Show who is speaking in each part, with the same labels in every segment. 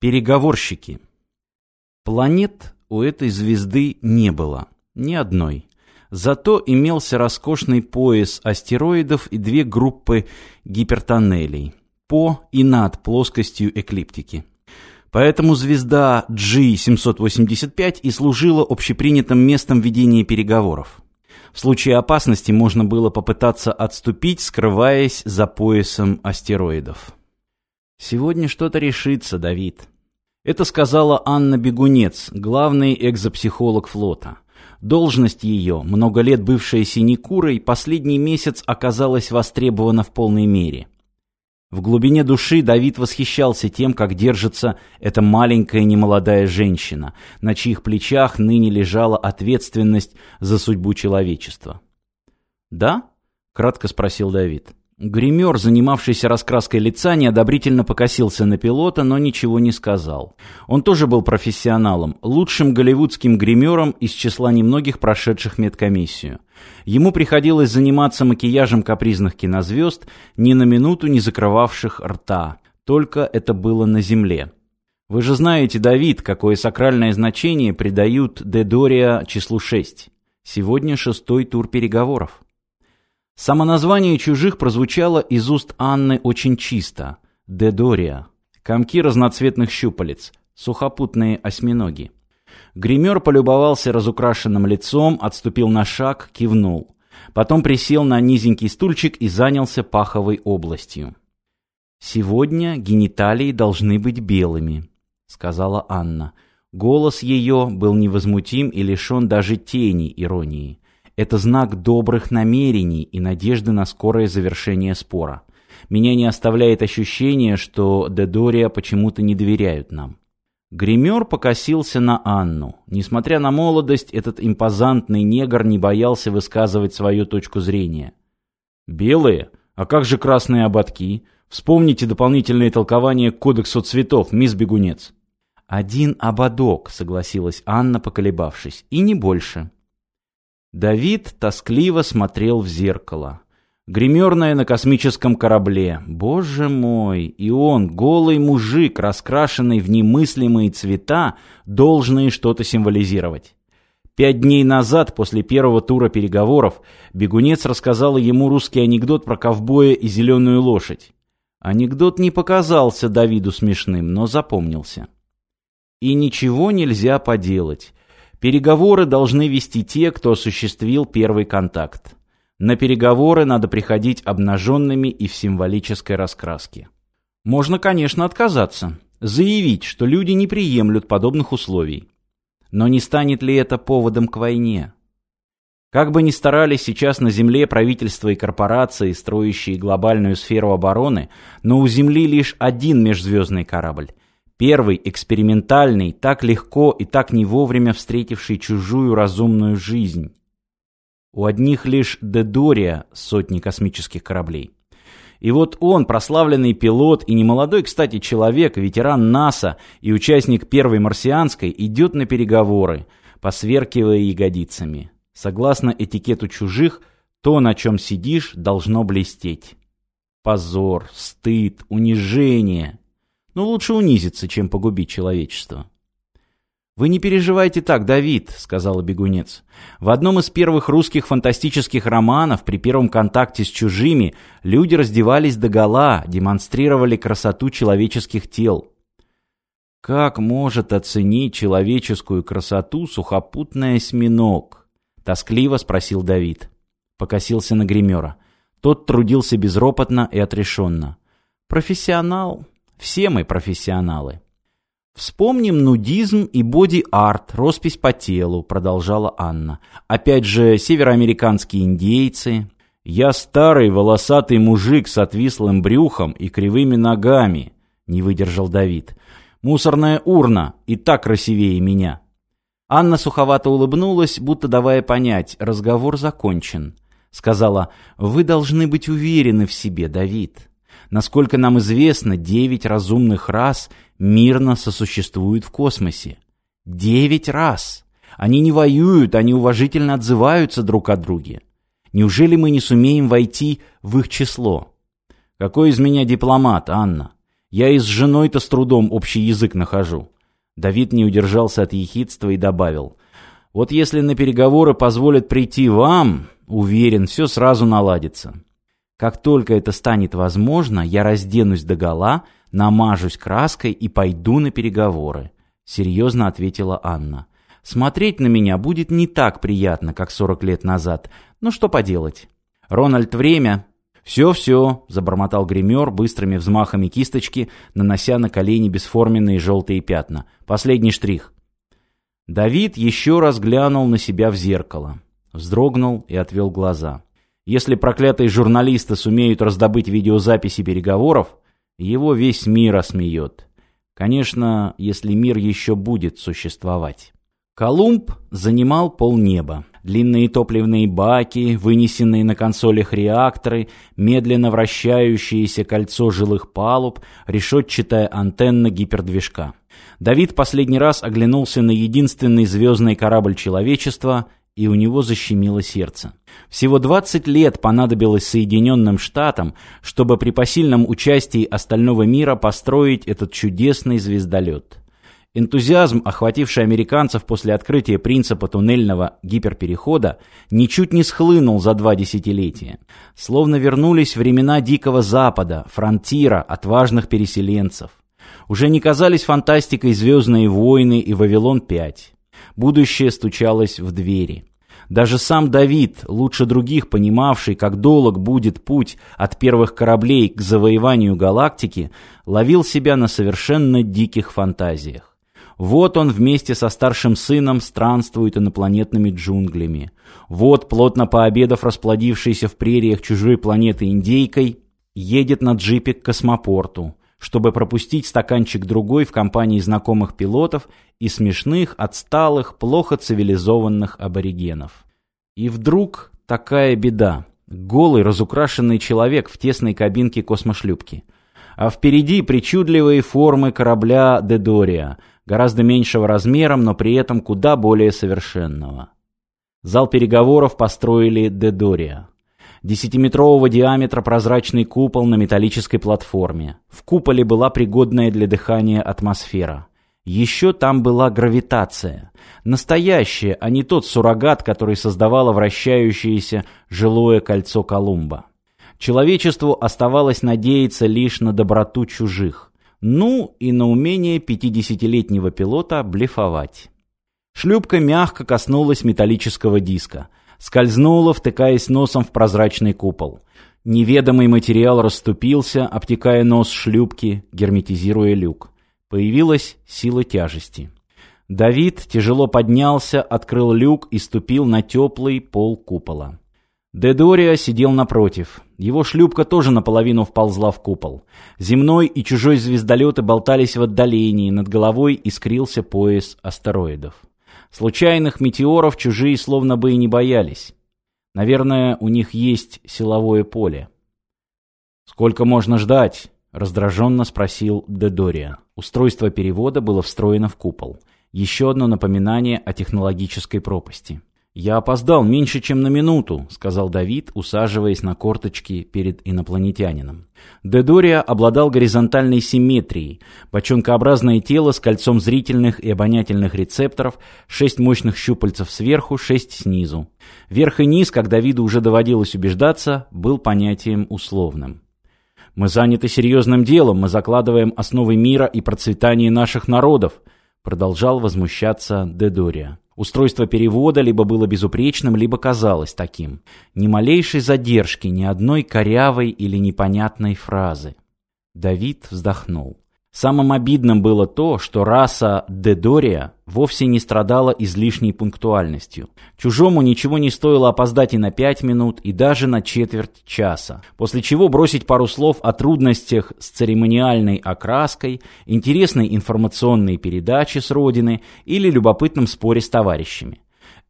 Speaker 1: Переговорщики. Планет у этой звезды не было, ни одной. Зато имелся роскошный пояс астероидов и две группы гипертоннелей по и над плоскостью эклиптики. Поэтому звезда G785 и служила общепринятым местом ведения переговоров. В случае опасности можно было попытаться отступить, скрываясь за поясом астероидов. «Сегодня что-то решится, Давид». Это сказала Анна Бегунец, главный экзопсихолог флота. Должность ее, много лет бывшая синекурой, последний месяц оказалась востребована в полной мере. В глубине души Давид восхищался тем, как держится эта маленькая немолодая женщина, на чьих плечах ныне лежала ответственность за судьбу человечества. «Да?» — кратко спросил Давид. Гример, занимавшийся раскраской лица, неодобрительно покосился на пилота, но ничего не сказал. Он тоже был профессионалом, лучшим голливудским гримером из числа немногих прошедших медкомиссию. Ему приходилось заниматься макияжем капризных кинозвезд, ни на минуту не закрывавших рта. Только это было на земле. Вы же знаете, Давид, какое сакральное значение придают Дедория числу 6. Сегодня шестой тур переговоров. Само название «Чужих» прозвучало из уст Анны очень чисто. Дедория. Комки разноцветных щупалец. Сухопутные осьминоги. Гример полюбовался разукрашенным лицом, отступил на шаг, кивнул. Потом присел на низенький стульчик и занялся паховой областью. «Сегодня гениталии должны быть белыми», — сказала Анна. Голос ее был невозмутим и лишен даже тени иронии. Это знак добрых намерений и надежды на скорое завершение спора. Меня не оставляет ощущение, что Дедория почему-то не доверяют нам. Гример покосился на Анну. Несмотря на молодость, этот импозантный негр не боялся высказывать свою точку зрения. «Белые? А как же красные ободки? Вспомните дополнительное толкование к кодексу цветов, мисс Бегунец». «Один ободок», — согласилась Анна, поколебавшись, — «и не больше». Давид тоскливо смотрел в зеркало. Гримерная на космическом корабле. Боже мой! И он, голый мужик, раскрашенный в немыслимые цвета, должны что-то символизировать. Пять дней назад, после первого тура переговоров, бегунец рассказал ему русский анекдот про ковбоя и зеленую лошадь. Анекдот не показался Давиду смешным, но запомнился. И ничего нельзя поделать. Переговоры должны вести те, кто осуществил первый контакт. На переговоры надо приходить обнаженными и в символической раскраске. Можно, конечно, отказаться, заявить, что люди не приемлют подобных условий. Но не станет ли это поводом к войне? Как бы ни старались сейчас на Земле правительства и корпорации, строящие глобальную сферу обороны, но у Земли лишь один межзвездный корабль – Первый, экспериментальный, так легко и так не вовремя встретивший чужую разумную жизнь. У одних лишь Дедория сотни космических кораблей. И вот он, прославленный пилот и немолодой, кстати, человек, ветеран НАСА и участник первой марсианской, идет на переговоры, посверкивая ягодицами. Согласно этикету чужих, то, на чем сидишь, должно блестеть. Позор, стыд, унижение. Но лучше унизиться, чем погубить человечество. «Вы не переживайте так, Давид», — сказала бегунец. «В одном из первых русских фантастических романов при первом контакте с чужими люди раздевались догола, демонстрировали красоту человеческих тел». «Как может оценить человеческую красоту сухопутный осьминог?» — тоскливо спросил Давид. Покосился на гримера. Тот трудился безропотно и отрешенно. «Профессионал», все мы профессионалы. Вспомним нудизм и боди-арт, роспись по телу, продолжала Анна. Опять же, североамериканские индейцы. Я старый волосатый мужик с отвислым брюхом и кривыми ногами, не выдержал Давид. Мусорная урна и так красивее меня. Анна суховато улыбнулась, будто давая понять, разговор закончен. Сказала, вы должны быть уверены в себе, Давид. Насколько нам известно, девять разумных рас мирно сосуществуют в космосе. Девять раз! Они не воюют, они уважительно отзываются друг о друге. Неужели мы не сумеем войти в их число? Какой из меня дипломат, Анна? Я и с женой-то с трудом общий язык нахожу». Давид не удержался от ехидства и добавил. «Вот если на переговоры позволят прийти вам, уверен, все сразу наладится. Как только это станет возможно, я разденусь догола, намажусь краской и пойду на переговоры», — серьезно ответила Анна. «Смотреть на меня будет не так приятно, как сорок лет назад. Ну что поделать? Рональд, время!» «Все-все», — забормотал гример быстрыми взмахами кисточки, нанося на колени бесформенные желтые пятна. «Последний штрих». Давид еще раз глянул на себя в зеркало. Вздрогнул и отвел глаза. Если проклятые журналисты сумеют раздобыть видеозаписи переговоров, его весь мир осмеет. Конечно, если мир еще будет существовать. Колумб занимал полнеба. Длинные топливные баки, вынесенные на консолях реакторы, медленно вращающееся кольцо жилых палуб, решетчатая антенна гипердвижка. Давид последний раз оглянулся на единственный звездный корабль человечества и у него защемило сердце. Всего 20 лет понадобилось Соединенным Штатам, чтобы при посильном участии остального мира построить этот чудесный звездолет. Энтузиазм, охвативший американцев после открытия принципа туннельного гиперперехода, ничуть не схлынул за два десятилетия. Словно вернулись времена Дикого Запада, фронтира, отважных переселенцев. Уже не казались фантастикой «Звездные войны» и «Вавилон-5». Будущее стучалось в двери. Даже сам Давид, лучше других понимавший, как долг будет путь от первых кораблей к завоеванию галактики, ловил себя на совершенно диких фантазиях. Вот он вместе со старшим сыном странствует инопланетными джунглями. Вот, плотно пообедав расплодившийся в прериях чужой планеты индейкой, едет на джипе к космопорту чтобы пропустить стаканчик другой в компании знакомых пилотов и смешных, отсталых, плохо цивилизованных аборигенов. И вдруг такая беда. Голый, разукрашенный человек в тесной кабинке космошлюпки. А впереди причудливые формы корабля «Дедория», гораздо меньшего размером, но при этом куда более совершенного. Зал переговоров построили «Дедория». Десятиметрового диаметра прозрачный купол на металлической платформе. В куполе была пригодная для дыхания атмосфера. Еще там была гравитация. Настоящая, а не тот суррогат, который создавало вращающееся жилое кольцо Колумба. Человечеству оставалось надеяться лишь на доброту чужих. Ну и на умение пятидесятилетнего пилота блефовать. Шлюпка мягко коснулась металлического диска скользнула, втыкаясь носом в прозрачный купол. Неведомый материал расступился, обтекая нос шлюпки, герметизируя люк. Появилась сила тяжести. Давид тяжело поднялся, открыл люк и ступил на теплый пол купола. Дедория сидел напротив. Его шлюпка тоже наполовину вползла в купол. Земной и чужой звездолеты болтались в отдалении, над головой искрился пояс астероидов. Случайных метеоров чужие словно бы и не боялись. Наверное, у них есть силовое поле. «Сколько можно ждать?» — раздраженно спросил Дедория. Устройство перевода было встроено в купол. Еще одно напоминание о технологической пропасти. «Я опоздал меньше, чем на минуту», — сказал Давид, усаживаясь на корточки перед инопланетянином. Дедория обладал горизонтальной симметрией. Бочонкообразное тело с кольцом зрительных и обонятельных рецепторов, шесть мощных щупальцев сверху, шесть снизу. Верх и низ, как Давиду уже доводилось убеждаться, был понятием условным. «Мы заняты серьезным делом, мы закладываем основы мира и процветания наших народов», продолжал возмущаться Дедория. Устройство перевода либо было безупречным, либо казалось таким. Ни малейшей задержки, ни одной корявой или непонятной фразы. Давид вздохнул. Самым обидным было то, что раса Дедория вовсе не страдала излишней пунктуальностью. Чужому ничего не стоило опоздать и на пять минут, и даже на четверть часа. После чего бросить пару слов о трудностях с церемониальной окраской, интересной информационной передаче с родины или любопытном споре с товарищами.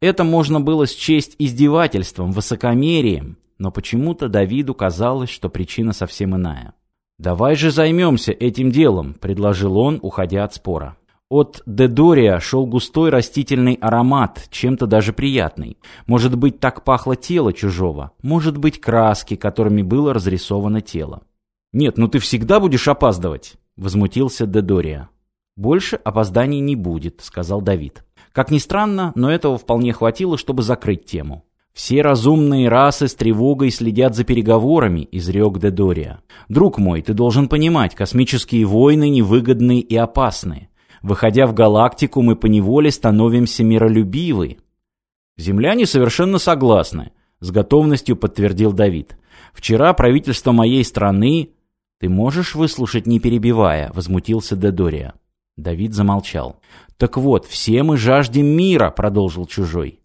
Speaker 1: Это можно было счесть издевательством, высокомерием, но почему-то Давиду казалось, что причина совсем иная. «Давай же займемся этим делом», — предложил он, уходя от спора. От Дедория шел густой растительный аромат, чем-то даже приятный. Может быть, так пахло тело чужого, может быть, краски, которыми было разрисовано тело. «Нет, ну ты всегда будешь опаздывать!» возмутился Дедория. «Больше опозданий не будет», — сказал Давид. Как ни странно, но этого вполне хватило, чтобы закрыть тему. «Все разумные расы с тревогой следят за переговорами», — изрек Дедория. «Друг мой, ты должен понимать, космические войны невыгодны и опасны. Выходя в галактику, мы поневоле становимся миролюбивы». «Земляне совершенно согласны», — с готовностью подтвердил Давид. «Вчера правительство моей страны...» «Ты можешь выслушать, не перебивая?» — возмутился Дедория. Давид замолчал. «Так вот, все мы жаждем мира», — продолжил чужой.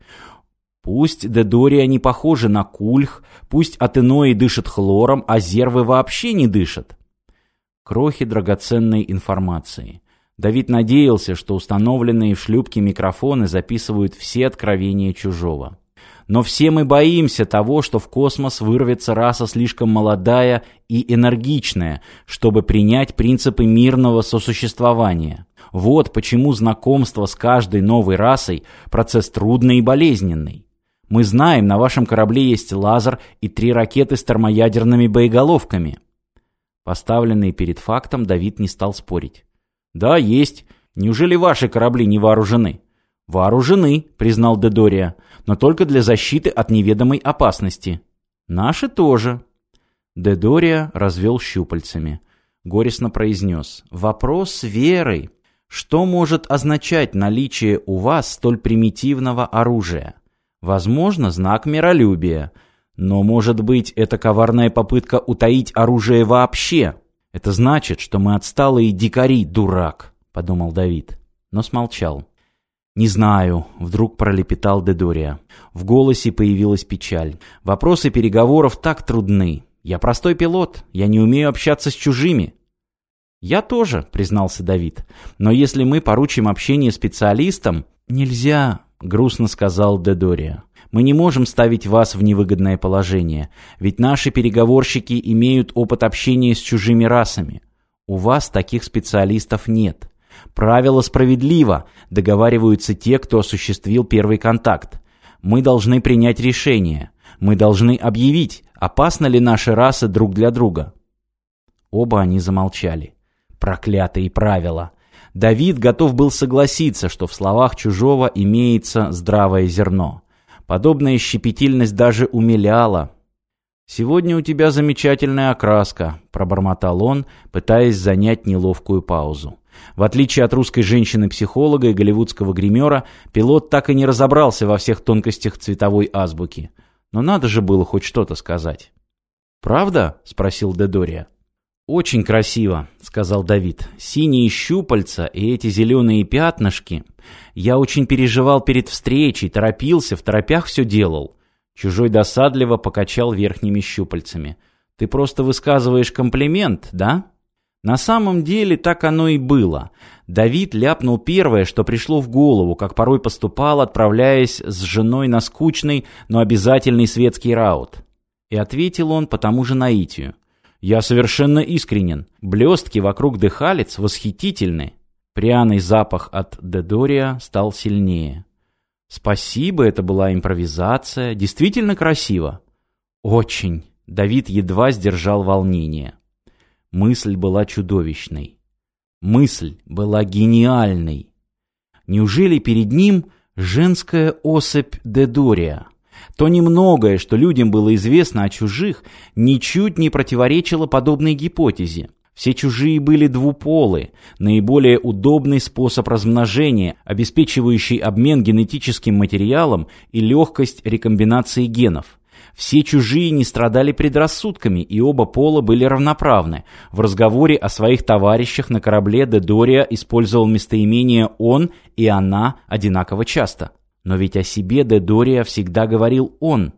Speaker 1: «Пусть Дедория не похожи на кульх, пусть Атенои дышат хлором, а зервы вообще не дышат». Крохи драгоценной информации. Давид надеялся, что установленные в шлюпке микрофоны записывают все откровения чужого. Но все мы боимся того, что в космос вырвется раса слишком молодая и энергичная, чтобы принять принципы мирного сосуществования. Вот почему знакомство с каждой новой расой – процесс трудный и болезненный. Мы знаем, на вашем корабле есть лазер и три ракеты с термоядерными боеголовками. Поставленный перед фактом, Давид не стал спорить. Да, есть. Неужели ваши корабли не вооружены? Вооружены, признал Дедория, но только для защиты от неведомой опасности. Наши тоже. Дедория развел щупальцами. Горестно произнес. Вопрос с верой. Что может означать наличие у вас столь примитивного оружия? Возможно, знак миролюбия. Но, может быть, это коварная попытка утаить оружие вообще? Это значит, что мы отсталые дикари, дурак, подумал Давид, но смолчал. «Не знаю», — вдруг пролепетал Дедория. В голосе появилась печаль. «Вопросы переговоров так трудны. Я простой пилот, я не умею общаться с чужими». «Я тоже», — признался Давид. «Но если мы поручим общение специалистам...» «Нельзя», — грустно сказал Дедория. «Мы не можем ставить вас в невыгодное положение, ведь наши переговорщики имеют опыт общения с чужими расами. У вас таких специалистов нет». Правило справедливо, договариваются те, кто осуществил первый контакт. Мы должны принять решение. Мы должны объявить, опасны ли наши расы друг для друга. Оба они замолчали. Проклятые правила. Давид готов был согласиться, что в словах чужого имеется здравое зерно. Подобная щепетильность даже умиляла. «Сегодня у тебя замечательная окраска», — пробормотал он, пытаясь занять неловкую паузу. В отличие от русской женщины-психолога и голливудского гримера, пилот так и не разобрался во всех тонкостях цветовой азбуки. Но надо же было хоть что-то сказать. «Правда?» — спросил Дедория. «Очень красиво», — сказал Давид. «Синие щупальца и эти зеленые пятнышки. Я очень переживал перед встречей, торопился, в торопях все делал». Чужой досадливо покачал верхними щупальцами. «Ты просто высказываешь комплимент, да?» На самом деле так оно и было. Давид ляпнул первое, что пришло в голову, как порой поступал, отправляясь с женой на скучный, но обязательный светский раут. И ответил он по тому же наитию. «Я совершенно искренен. Блестки вокруг дыхалец восхитительны». Пряный запах от Дедория стал сильнее. «Спасибо, это была импровизация. Действительно красиво». «Очень». Давид едва сдержал волнение. Мысль была чудовищной. Мысль была гениальной. Неужели перед ним женская особь Дедория? То немногое, что людям было известно о чужих, ничуть не противоречило подобной гипотезе. Все чужие были двуполы, наиболее удобный способ размножения, обеспечивающий обмен генетическим материалом и легкость рекомбинации генов. Все чужие не страдали предрассудками, и оба пола были равноправны. В разговоре о своих товарищах на корабле Дедория использовал местоимение «он» и «она» одинаково часто. Но ведь о себе Дедория всегда говорил «он».